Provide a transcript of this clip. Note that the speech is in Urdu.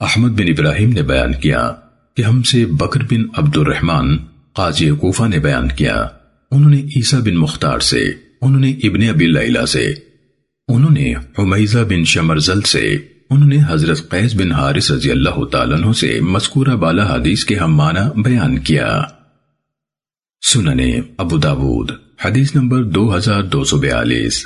احمد بن ابراہیم نے بیان کیا کہ ہم سے بکر بن عبد الرحمن قاضی کوفہ نے بیان کیا۔ انہوں نے عیسیٰ بن مختار سے، انہوں نے ابن ابی لیلہ سے، انہوں نے حمیزہ بن شمرزل سے، انہوں نے حضرت قیس بن حارث رضی اللہ تعالیٰ عنہ سے مذکورہ بالا حدیث کے ہم معنی بیان کیا۔ سننے ابو داود، حدیث نمبر دو ہزار دو سو بیالیس۔